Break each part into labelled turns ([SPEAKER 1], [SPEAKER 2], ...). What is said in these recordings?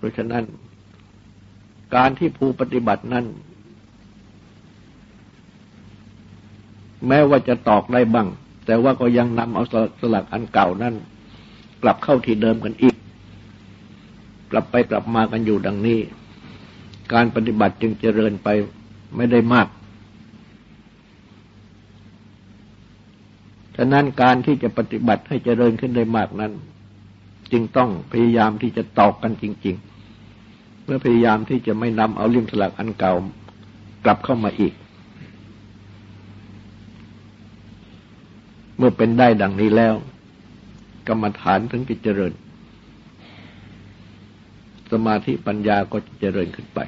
[SPEAKER 1] เพราะฉะนั้น การที่ผู้ปฏิบัตินั้น แม้ว่าจะตอกได้บ้าง แต่ว่าก็ยังนำเอาสลักอันเก่านั้น กลับเข้าที่เดิมกันอีก กลับไปกลับมากันอยู่ดังนี้ การปฏิบัติจึงเจริญไปไม่ได้มากฉะนั้นการที่จะปฏิบัติให้เจริญขึ้นได้มากนั้น จึงต้องพยายามที่จะตอกกันจริง ๆ เมื่อพยายามที่จะไม่นำเอาลิมสลักอันเก่ากลับเข้ามาอีก เมื่อเป็นได้ดังนี้แล้ว กรรมฐานถึงจะเจริญ สมาธิปัญญาก็จะเจริญขึ้นไป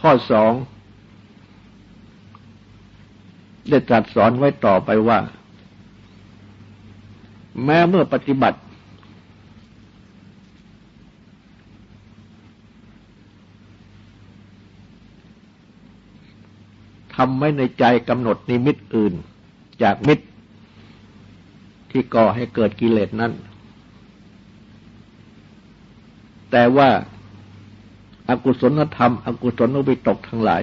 [SPEAKER 1] ข้อสองได้ตรัสสอนไว้ต่อไปว่า แม้เมื่อปฏิบัติทำไม่ในใจกำหนดนิมิตอื่น จากมิตร ที่ก่อให้เกิดกิเลสนั้น แต่ว่าอากุศลธรรมอกุศลอุบิตกทั้งหลาย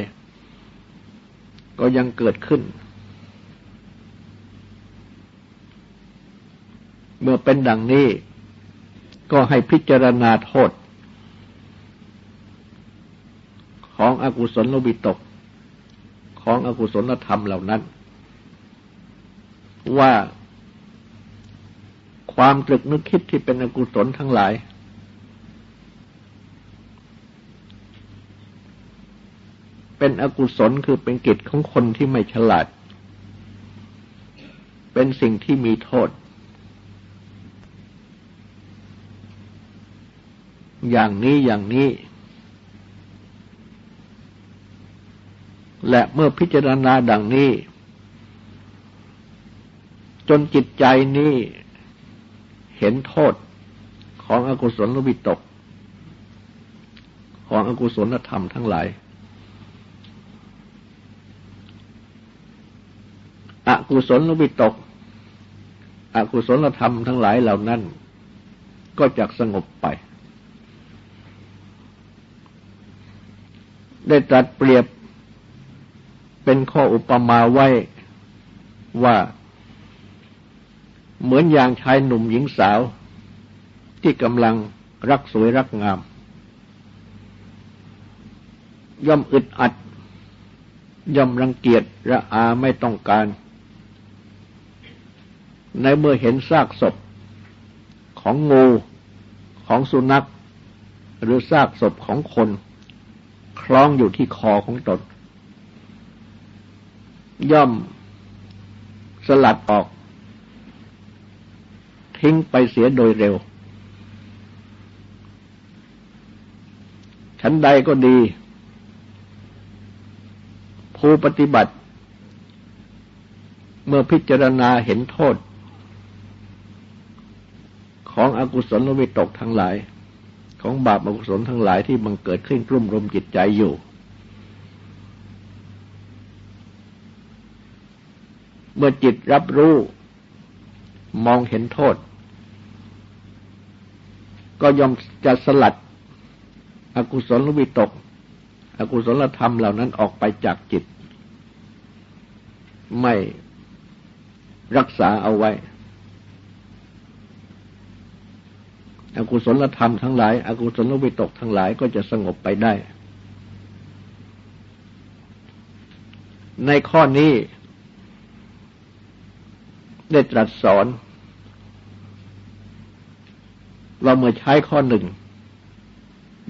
[SPEAKER 1] ก็ยังเกิดขึ้น เมื่อเป็นดังนี้ ก็ให้พิจารณาโทษ ของอกุศลวิตก ของอกุศลธรรมเหล่านั้น ว่าความตรึกนึกคิดที่เป็นอกุศลทั้งหลาย เป็นอกุศลคือเป็นกิจของคนที่ไม่ฉลาด เป็นสิ่งที่มีโทษ อย่างนี้อย่างนี้ และเมื่อพิจารณาดังนี้ จนจิตใจนี้เห็นโทษของอกุศลวิตก ของอกุศลธรรมทั้งหลายอกุศลวิตก อกุศลธรรมทั้งหลายเหล่านั้น ก็จะสงบไป ได้ตรัสเปรียบ เป็นข้ออุปมาไว้ว่า เหมือนอย่างชายหนุ่มหญิงสาว ที่กำลังรักสวยรักงาม ย่อมอึดอัด ย่อมรังเกียจระอาไม่ต้องการ ในเมื่อเห็นซากศพ ของงูของสุนัข หรือซากศพของคน คล้องอยู่ที่คอของตน ย่อมสลัดออก ทิ้งไปเสียโดยเร็ว ชั้นใดก็ดี ผู้ปฏิบัติ เมื่อพิจารณาเห็นโทษ ของอกุศลวิตกทั้งหลาย ของบาปอกุศลทั้งหลายที่บังเกิดขึ้นกลุ่มรมจิตใจอยู่ เมื่อจิตรับรู้ มองเห็นโทษ ก็ยอมจะสลัด อกุศลวิตก อกุศลธรรมเหล่านั้นออกไปจากจิต ไม่รักษาเอาไว้ อกุศลธรรมทั้งหลาย อกุศลวิตกทั้งหลายก็จะสงบไปได้ ในข้อนี้ ได้ตรัสสอนว่าเมื่อใช้ข้อหนึ่ง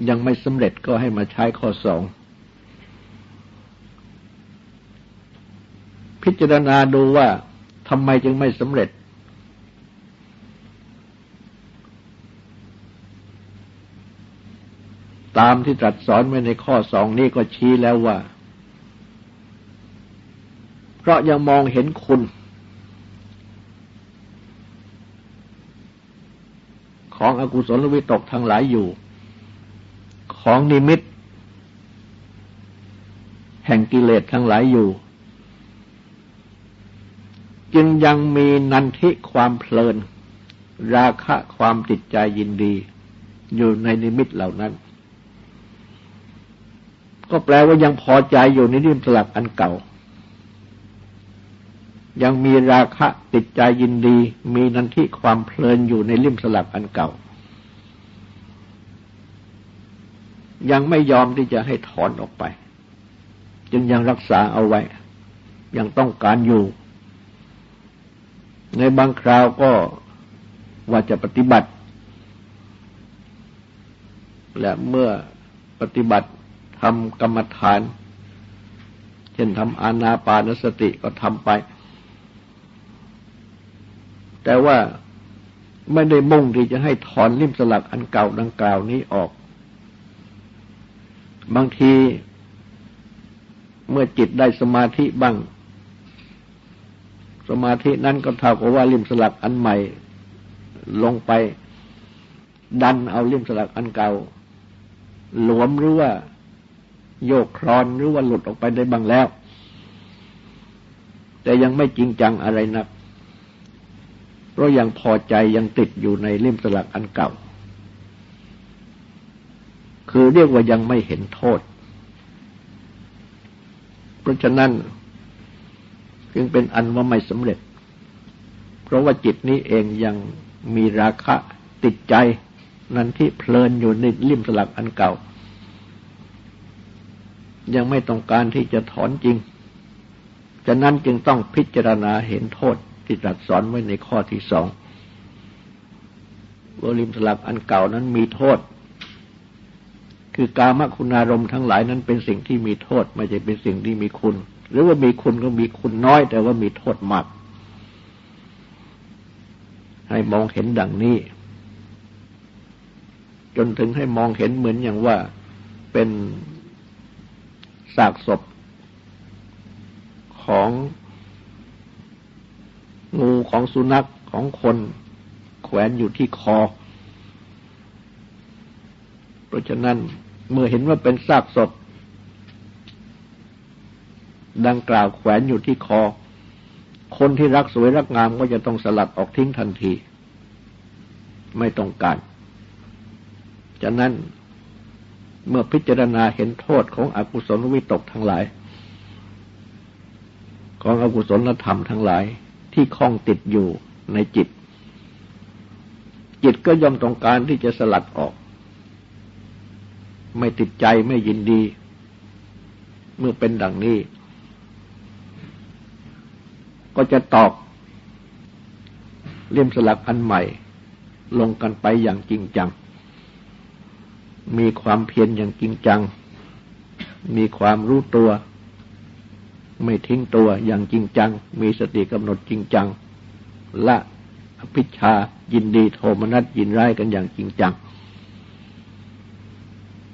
[SPEAKER 1] ยังไม่สำเร็จก็ให้มาใช้ข้อสอง พิจารณาดูว่าทำไมจึงไม่สำเร็จ ตามที่ตรัสสอนไว้ในข้อสองนี้ก็ชี้แล้วว่า เพราะยังมองเห็นคุณ ของอกุศลวิตกทั้งหลายอยู่ ของนิมิต แห่งกิเลสทั้งหลายอยู่ จึงยังมีนันทิความเพลิน ราคะความติดใจยินดี อยู่ในนิมิตเหล่านั้น ก็แปลว่ายังพอใจอยู่ในนิมิตสลักอันเก่า ยังมีราคะติดใจยินดี มีนันทิความเพลินอยู่ในริมสลักอันเก่า ยังไม่ยอมที่จะให้ถอนออกไป จึงยังรักษาเอาไว้ ยังต้องการอยู่ ในบางคราวก็ว่าจะปฏิบัติ และเมื่อปฏิบัติทำกรรมฐาน เช่นทำอานาปานสติก็ทำไป แต่ว่าไม่ได้มุ่งที่จะให้ถอนริมสลักอันเก่าดังกล่าวนี้ออก บางทีเมื่อจิตได้สมาธิบ้าง สมาธินั้นก็เท่ากับว่าริมสลักอันใหม่ ลงไปดันเอาลี่มสลักอันเก่า หลวมหรือว่าโยกคลอนหรือว่าหลุดออกไปได้บ้างแล้ว แต่ยังไม่จริงจังอะไรนัก ราะยังพอใจยังติดอยู่ในเล่มสลักอันเก่า คือเรียกว่ายังไม่เห็นโทษ เพราะฉะนั้นจึงเป็นอันว่าไม่สำเร็จ เพราะว่าจิตนี้เองยังมีราคะติดใจนั้นที่เพลินอยู่ในริมสลักอันเก่า ยังไม่ต้องการที่จะถอนจริง ฉะนั้นจึงต้องพิจารณาเห็นโทษ ที่ตรัสสอนไว้ในข้อที่สองว่าริมสลักอันเก่านั้นมีโทษ คือกามคุณารมทั้งหลายนั้นเป็นสิ่งที่มีโทษ ไม่ใช่เป็นสิ่งที่มีคุณ หรือว่ามีคุณก็มีคุณน้อย แต่ว่ามีโทษมาก ให้มองเห็นดังนี้ จนถึงให้มองเห็นเหมือนอย่างว่าเป็นซากศพของ งูของสุนัขของคนแขวนอยู่ที่คอ เพราะฉะนั้นเมื่อเห็นว่าเป็นซากศพ ดังกล่าวแขวนอยู่ที่คอ คนที่รักสวยรักงามก็จะต้องสลัดออกทิ้งทันที ไม่ต้องการฉะนั้นเมื่อพิจารณาเห็นโทษของอกุศลวิตกทั้งหลาย ของอกุศลธรรมทั้งหลาย ที่คล้องติดอยู่ในจิต จิตก็ย่อมต้องการที่จะสลัดออก ไม่ติดใจไม่ยินดี เมื่อเป็นดังนี้ ก็จะตอกเลี่ยมสลักอันใหม่ ลงกันไปอย่างจริงจัง มีความเพียรอย่างจริงจัง มีความรู้ตัว ไม่ทิ้งตัวอย่างจริงจัง มีสติกำหนดจริงจัง ละอภิชายินดีโทมนัสยินร้ายกันอย่างจริงจัง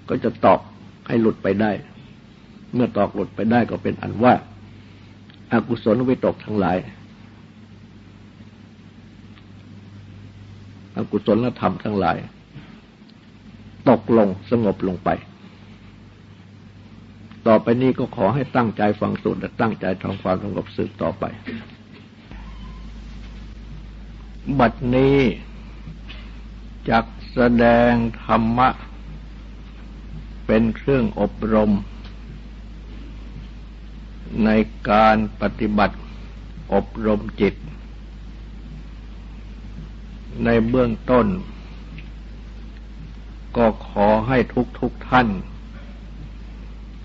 [SPEAKER 1] ก็จะตอกให้หลุดไปได้ เมื่อตอกหลุดไปได้ก็เป็นอันว่าอกุศลวิตกทั้งหลายอกุศลธรรมทั้งหลาย ตกลงสงบลงไป ต่อไปนี้ก็ขอให้ตั้งใจฟังสูตรและตั้งใจทำความสงบสืบต่อไป บัดนี้จักแสดงธรรมะ เป็นเครื่องอบรม ในการปฏิบัติอบรมจิต ในเบื้องต้น ก็ขอให้ทุกทุกท่าน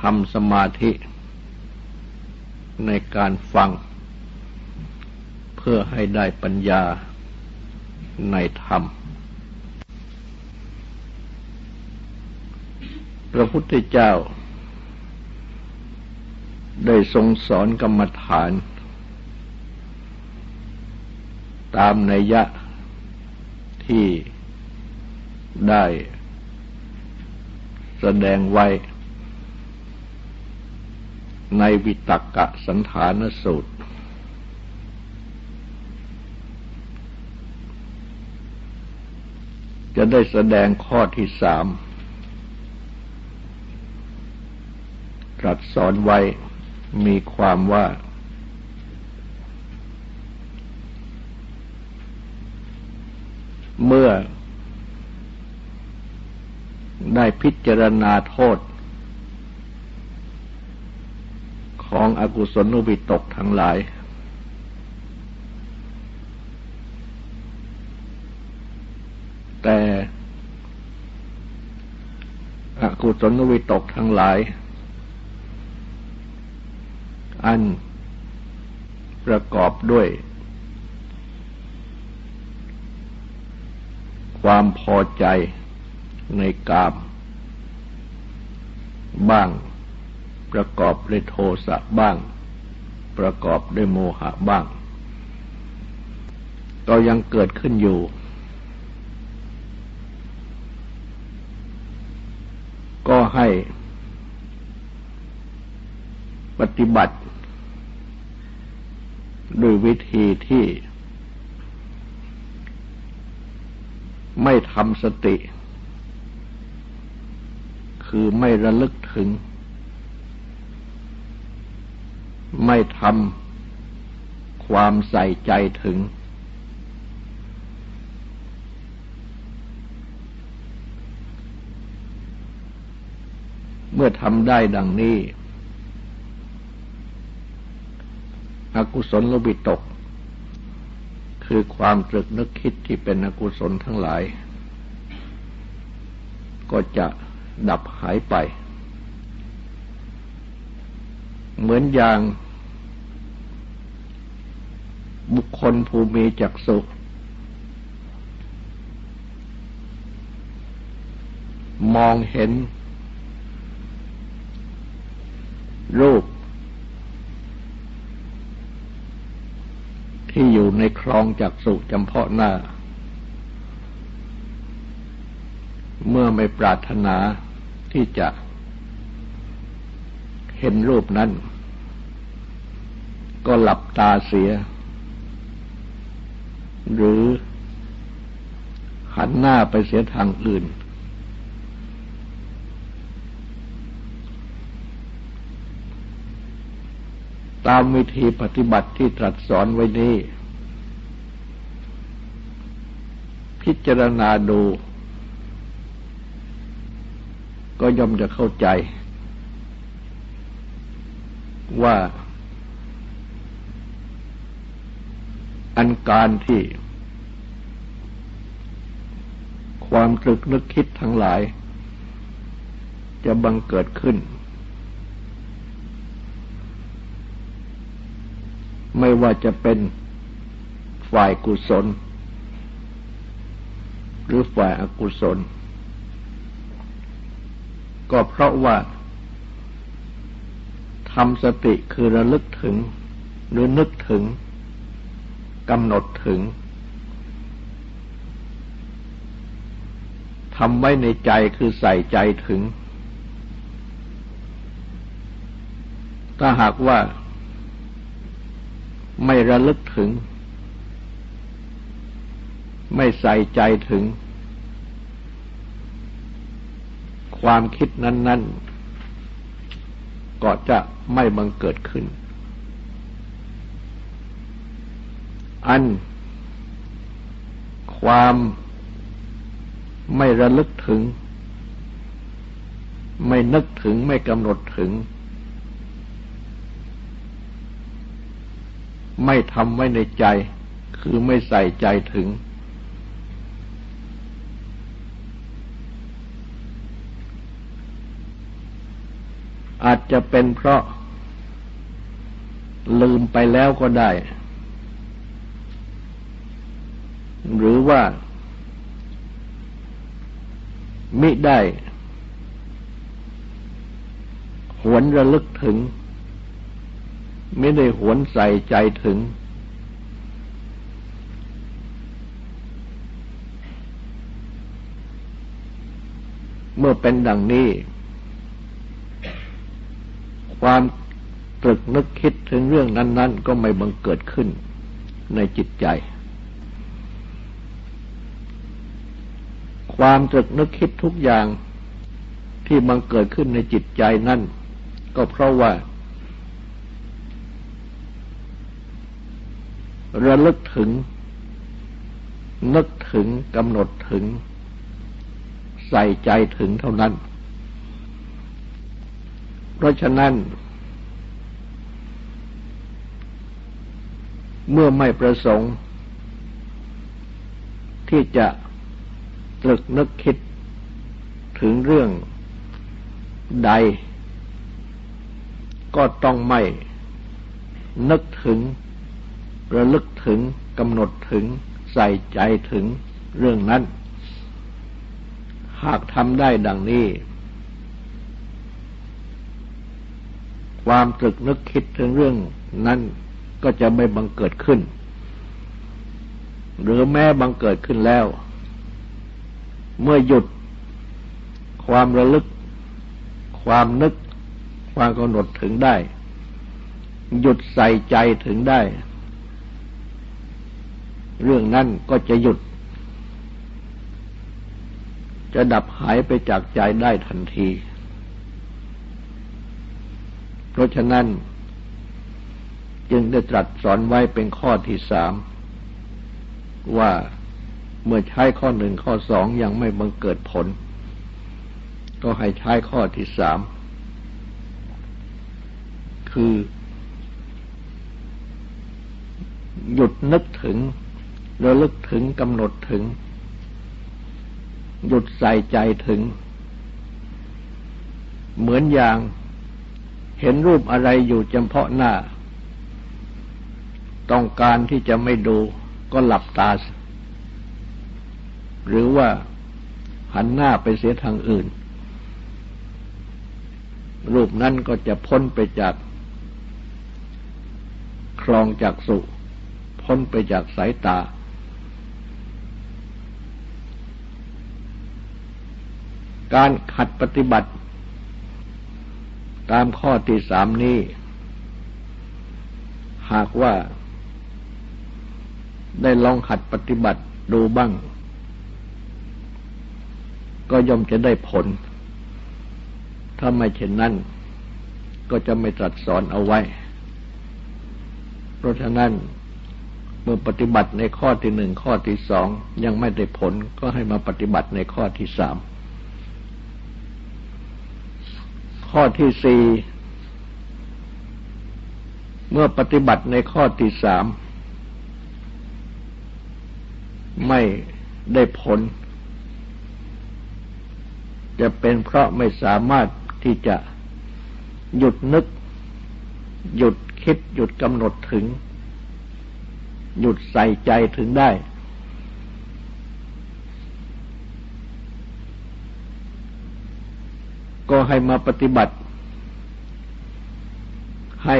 [SPEAKER 1] ทำสมาธิในการฟัง เพื่อให้ได้ปัญญาในธรรม พระพุทธเจ้า ได้ทรงสอนกรรมฐาน ตามนัยยะที่ได้แสดงไว้ ในวิตกะสันฐานสูตร จะได้แสดงข้อที่สามตรัสสอนไว้มีความว่า เมื่อได้พิจารณาโทษ ของอกุศลนุบิตกทั้งหลาย แต่อกุศลนุบิตกทั้งหลาย อันประกอบด้วย ความพอใจในกาม บ้าง ประกอบด้วยโทสะบ้าง ประกอบด้วยโมหะบ้าง ก็ยังเกิดขึ้นอยู่ ก็ให้ปฏิบัติด้วยวิธีที่ไม่ทำสติ คือไม่ระลึกถึง ไม่ทำความใส่ใจถึง เมื่อทำได้ดังนี้อกุศลลบิตก คือความตรึกนึกคิดที่เป็นอกุศลทั้งหลาย ก็จะดับหายไป เหมือนอย่าง บุคคลภูมิจักสุมองเห็น รูป ที่อยู่ในคลองจักสุจำเพาะหน้า เมื่อไม่ปรารถนาที่จะเห็นรูปนั้น ก็หลับตาเสีย หรือหันหน้าไปเสียทางอื่น ตามวิธีปฏิบัติที่ตรัสสอนไว้นี้ พิจารณาดู ก็ย่อมจะเข้าใจ ว่า อันการที่ ความตรึกนึกคิดทั้งหลาย จะบังเกิดขึ้น ไม่ว่าจะเป็นฝ่ายกุศล หรือฝ่ายอกุศล ก็เพราะว่าทำสติคือระลึกถึง หรือนึกถึง กำหนดถึงทำไว้ในใจคือใส่ใจถึง ถ้าหากว่าไม่ระลึกถึง ไม่ใส่ใจถึง ความคิดนั้น ๆ ก็จะไม่บังเกิดขึ้น อัน ความไม่ระลึกถึง ไม่นึกถึงไม่กำหนดถึง ไม่ทำไว้ในใจ คือไม่ใส่ใจถึง อาจจะเป็นเพราะลืมไปแล้วก็ได้ หรือว่า มิได้ หวนระลึกถึง ไม่ได้หวนใส่ใจถึง เมื่อเป็นดังนี้ ความตรึกนึกคิดถึงเรื่องนั้น ๆ ก็ไม่บังเกิดขึ้นในจิตใจ ความตรึกนึกคิดทุกอย่างที่บังเกิดขึ้นในจิตใจนั่น ก็เพราะว่า ระลึกถึง นึกถึงกำหนดถึง ใส่ใจถึงเท่านั้น เพราะฉะนั้น เมื่อไม่ประสงค์ ที่จะ ตรึกนึกคิดถึงเรื่องใด ก็ต้องไม่นึกถึง ระลึกถึงกำหนดถึงใส่ใจถึงเรื่องนั้น หากทำได้ดังนี้ ความตรึกนึกคิดถึงเรื่องนั้นก็จะไม่บังเกิดขึ้น หรือแม้บังเกิดขึ้นแล้ว เมื่อหยุด ความระลึก ความนึก ความกำหนดถึงได้ หยุดใส่ใจถึงได้ เรื่องนั้นก็จะหยุด จะดับหายไปจากใจได้ทันที เพราะฉะนั้นจึงได้ตรัสสอนไว้เป็นข้อที่สามว่า เมื่อใช้ข้อหนึ่งข้อสองยังไม่บังเกิดผล ก็ให้ใช้ข้อที่สามคือ หยุดนึกถึงระลึกถึงกำหนดถึง หยุดใส่ใจถึง เหมือนอย่างเห็นรูปอะไรอยู่เฉพาะหน้า ต้องการที่จะไม่ดูก็หลับตา หรือว่าหันหน้าไปเสียทางอื่น รูปนั้นก็จะพ้นไปจากคลองจากสุ พ้นไปจากสายตา การขัดปฏิบัติ ตามข้อที่สามนี้ หากว่าได้ลองขัดปฏิบัติดูบ้าง ก็ย่อมจะได้ผล ถ้าไม่เช่นนั้น ก็จะไม่ตรัสสอนเอาไว้ เพราะฉะนั้นเมื่อปฏิบัติในข้อที่หนึ่งข้อที่สองยังไม่ได้ผลก็ให้มาปฏิบัติในข้อที่สามข้อที่สี่เมื่อปฏิบัติในข้อที่สามไม่ได้ผล จะเป็นเพราะไม่สามารถที่จะหยุดนึก หยุดคิด หยุดกำหนดถึง หยุดใส่ใจถึงได้ ก็ให้มาปฏิบัติ ให้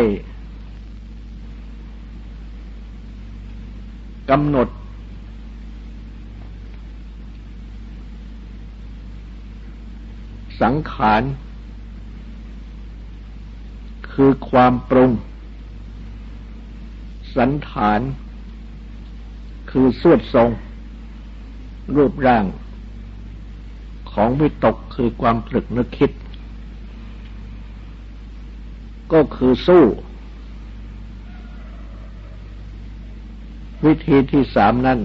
[SPEAKER 1] กำหนด สังขาร คือความปรุง สันฐาน คือสวดทรง รูปร่าง ของวิตกคือความตรึกนึกคิด ก็คือสู้ วิธีที่สามนั่น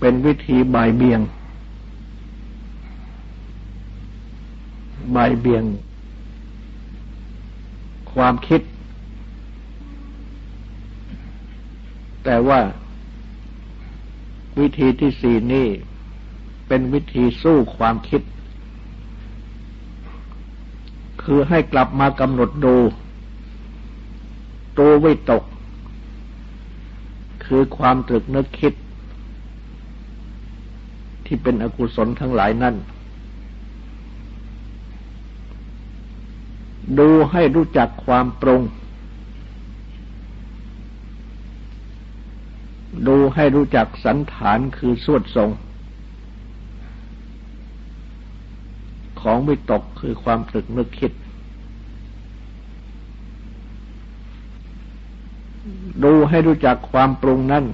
[SPEAKER 1] เป็นวิธีบายเบียง บายเบียง ความคิด แต่ว่า วิธีที่สี่นี่เป็นวิธีสู้ความคิด คือให้กลับมากำหนดดู ตัววิตก คือความตรึกนึกคิด ที่เป็นอกุศลทั้งหลายนั่น ดูให้รู้จักความปรงดูให้รู้จักสันฐานคือสวดทรง ของวิตกคือความตรึกนึกคิด ดูให้รู้จักความปรุงนั่น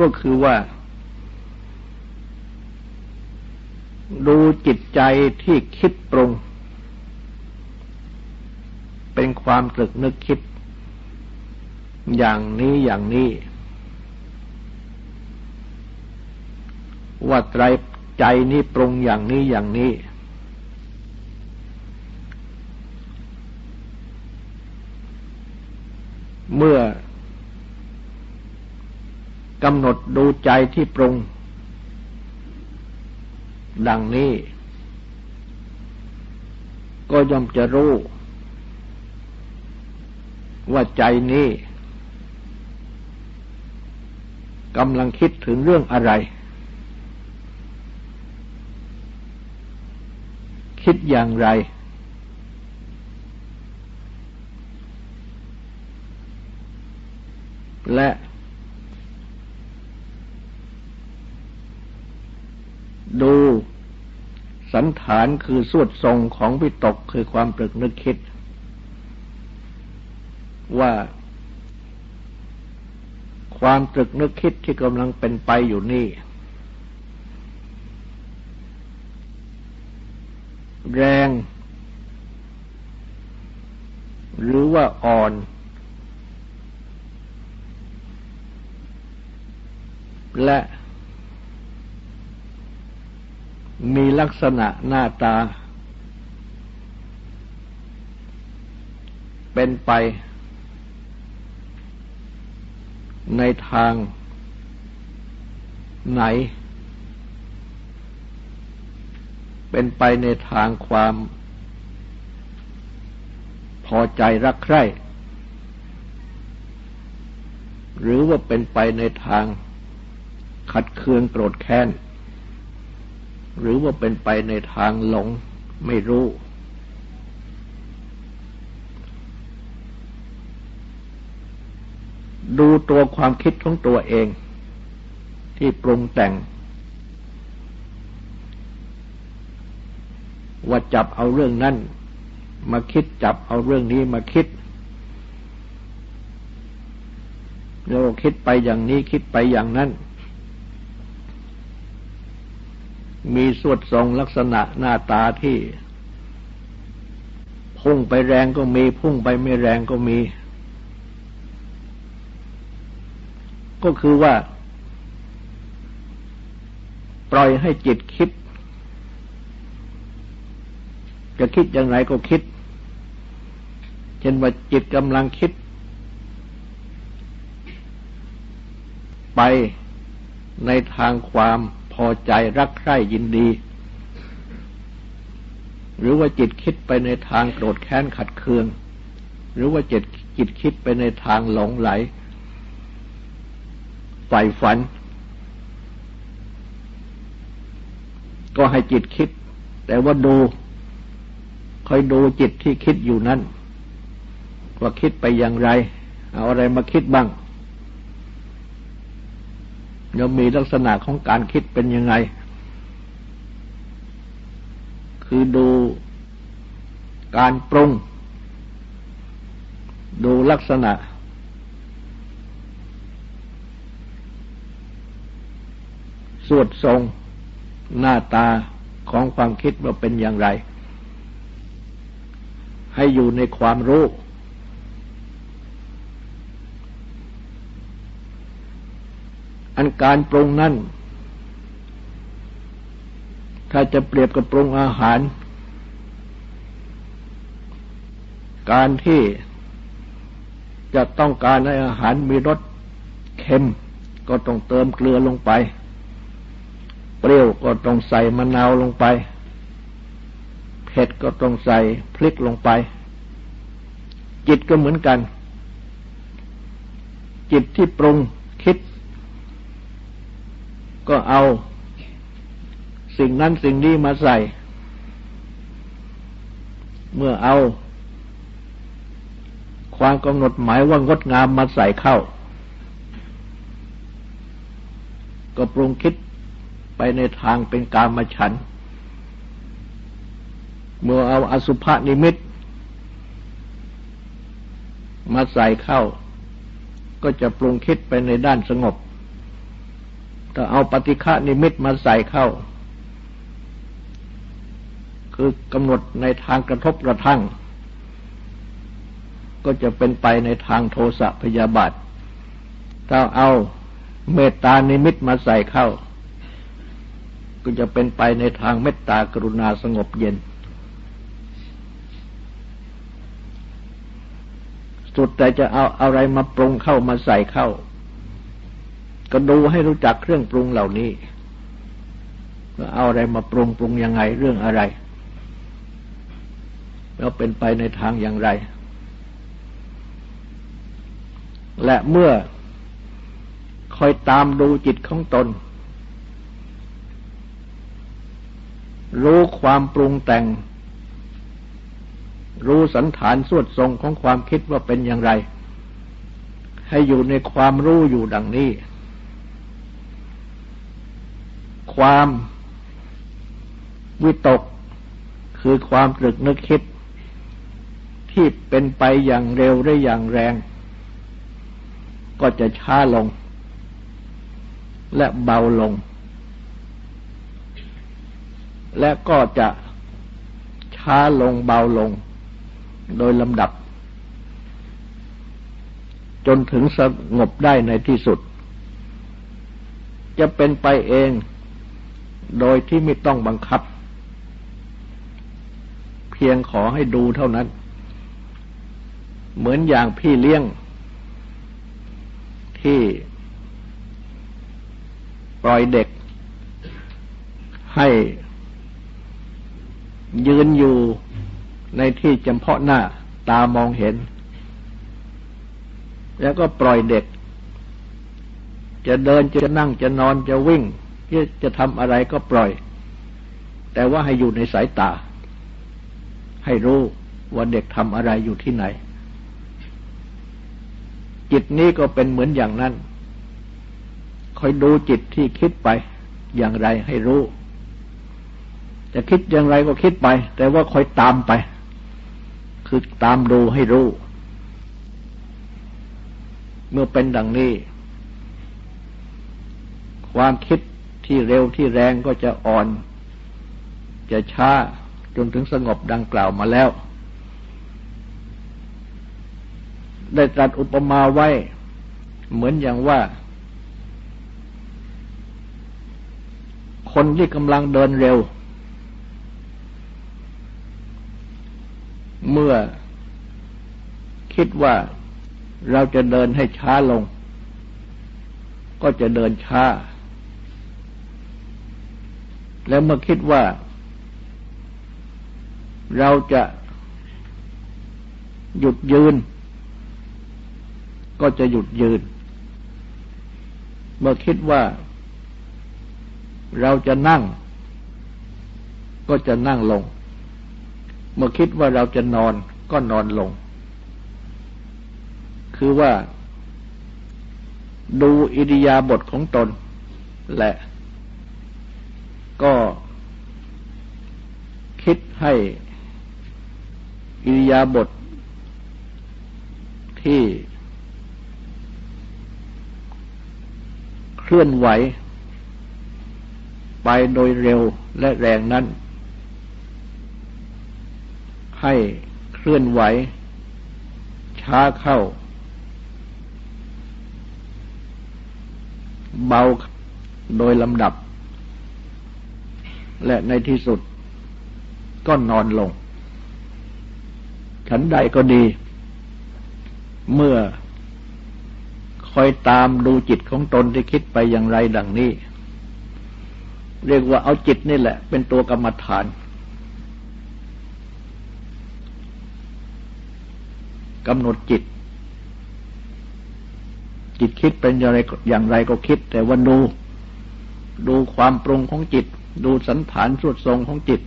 [SPEAKER 1] ก็คือว่าดูจิตใจที่คิดปรุง เป็นความตรึกนึกคิด อย่างนี้อย่างนี้ ว่าไตรใจนี้ปรุงอย่างนี้อย่างนี้ เมื่อกำหนดดูใจที่ปรุง ดังนี้ ก็ย่อมจะรู้ ว่าใจนี้กำลังคิดถึงเรื่องอะไร คิดอย่างไร และ ดูสันฐานคือสวดทรงของวิตกคือความตรึกนึกคิด ว่าความตรึกนึกคิดที่กำลังเป็นไปอยู่นี่ แรง หรือว่าอ่อน และมีลักษณะหน้าตา เป็นไป ในทางไหน เป็นไปในทางความพอใจรักใคร่ หรือว่าเป็นไปในทางขัดเคืองโกรธแค้น หรือว่าเป็นไปในทางหลงไม่รู้ ดูตัวความคิดของตัวเอง ที่ปรุงแต่ง ว่าจับเอาเรื่องนั้นมาคิดจับเอาเรื่องนี้มาคิดเราคิดไปอย่างนี้คิดไปอย่างนั้น มีสวดทรงลักษณะหน้าตาที่ พุ่งไปแรงก็มี พุ่งไปไม่แรงก็มี ก็คือว่า ปล่อยให้จิตคิด จะคิดอย่างไรก็คิด เช่นว่าจิตกำลังคิด ไปในทางความพอใจรักใคร่ยินดี หรือว่าจิตคิดไปในทางโกรธแค้นขัดเคือง หรือว่าจิตจิตคิดไปในทางหลงไหล ใฝ่ฝัน ก็ให้จิตคิด แต่ว่าดูคอยดูจิตที่คิดอยู่นั้น ว่าคิดไปอย่างไร เอาอะไรมาคิดบ้างจะมีลักษณะของการคิดเป็นยังไง คือดูการปรุง ดูลักษณะ สวดทรงหน้าตาของความคิดว่าเป็นอย่างไร ให้อยู่ในความรู้ อันการปรุงนั้นถ้าจะเปรียบกับปรุงอาหาร การที่จะต้องการให้อาหารมีรสเค็ม ก็ต้องเติมเกลือลงไป เปรี้ยวก็ต้องใส่มะนาวลงไป เผ็ดก็ต้องใส่พริกลงไป จิตก็เหมือนกัน จิตที่ปรุงคิด ก็เอาสิ่งนั้นสิ่งนี้มาใส่ เมื่อเอา ความกำหนดหมายว่างดงามมาใส่เข้า ก็ปรุงคิด ไปในทางเป็นการมฉัน เมื่อเอาอสุภนิมิต มาใส่เข้า ก็จะปรุงคิดไปในด้านสงบ ถ้าเอาปฏิฆานิมิตมาใส่เข้า คือกำหนดในทางกระทบกระทั่ง ก็จะเป็นไปในทางโทสะพยาบาท ถ้าเอาเมตตานิมิตมาใส่เข้า ก็จะเป็นไปในทางเมตตากรุณาสงบเย็น สุดแต่จะเอาอะไรมาปรุงเข้ามาใส่เข้า ก็ดูให้รู้จักเครื่องปรุงเหล่านี้เอาอะไรมาปรุงปรุงยังไงเรื่องอะไร แล้วเป็นไปในทางอย่างไร และเมื่อคอยตามดูจิตของตน รู้ความปรุงแต่ง รู้สันฐานสวดทรงของความคิดว่าเป็นอย่างไร ให้อยู่ในความรู้อยู่ดังนี้ ความวิตกคือความตรึกนึกคิด ที่เป็นไปอย่างเร็วได้อย่างแรง ก็จะช้าลง และเบาลง และก็จะช้าลงเบาลง โดยลำดับ จนถึงสงบได้ในที่สุด จะเป็นไปเอง โดยที่ไม่ต้องบังคับ เพียงขอให้ดูเท่านั้น เหมือนอย่างพี่เลี้ยง ที่ปล่อยเด็กให้ ยืนอยู่ในที่จำเพาะหน้าตามองเห็น แล้วก็ปล่อยเด็ก จะเดินจะนั่งจะนอนจะวิ่งจะทำอะไรก็ปล่อย แต่ว่าให้อยู่ในสายตา ให้รู้ว่าเด็กทำอะไรอยู่ที่ไหน จิตนี้ก็เป็นเหมือนอย่างนั้น คอยดูจิตที่คิดไปอย่างไรให้รู้ จะคิดอย่างไรก็คิดไป แต่ว่าคอยตามไป คือตามดูให้รู้ เมื่อเป็นดังนี้ ความคิดที่เร็วที่แรงก็จะอ่อน จะช้าจนถึงสงบดังกล่าวมาแล้ว ได้ตรัสอุปมาไว้ เหมือนอย่างว่า คนที่กำลังเดินเร็ว เมื่อคิดว่าเราจะเดินให้ช้าลง ก็จะเดินช้า แล้วเมื่อคิดว่า เราจะหยุดยืน ก็จะหยุดยืน เมื่อคิดว่า เราจะนั่ง ก็จะนั่งลง เมื่อคิดว่าเราจะนอนก็นอนลง คือว่า ดูอิริยาบถของตน และก็คิดให้อิริยาบถทที่ เคลื่อนไหว ไปโดยเร็วและแรงนั้น ให้เคลื่อนไหว ช้าเข้า เบาโดยลำดับ และในที่สุดก็นอนลง ฉันใดก็ดี เมื่อคอยตามดูจิตของตนที่คิดไปอย่างไรดังนี้ เรียกว่าเอาจิตนี่แหละ เป็นตัวกรรมฐาน กำหนดจิต จิตคิดเป็นอย่างไรอย่างไรก็คิด แต่ว่าดู ดูความปรุงของจิต ดูสันฐานสุดทรงของจิต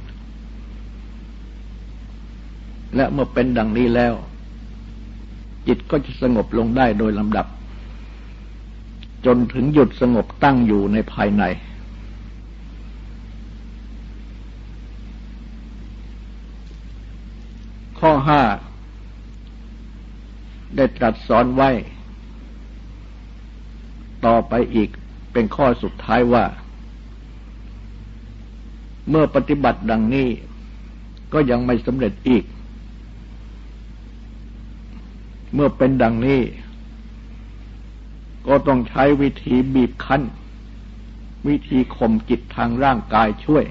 [SPEAKER 1] และเมื่อเป็นดังนี้แล้ว จิตก็จะสงบลงได้โดยลำดับ จนถึงหยุดสงบตั้งอยู่ในภายใน ข้อห้า ได้ตรัสสอนไว้ ต่อไปอีกเป็นข้อสุดท้ายว่า เมื่อปฏิบัติดังนี้ก็ยังไม่สำเร็จอีก เมื่อเป็นดังนี้ ก็ต้องใช้วิธีบีบคั้น วิธีข่มจิตทางร่างกายช่วย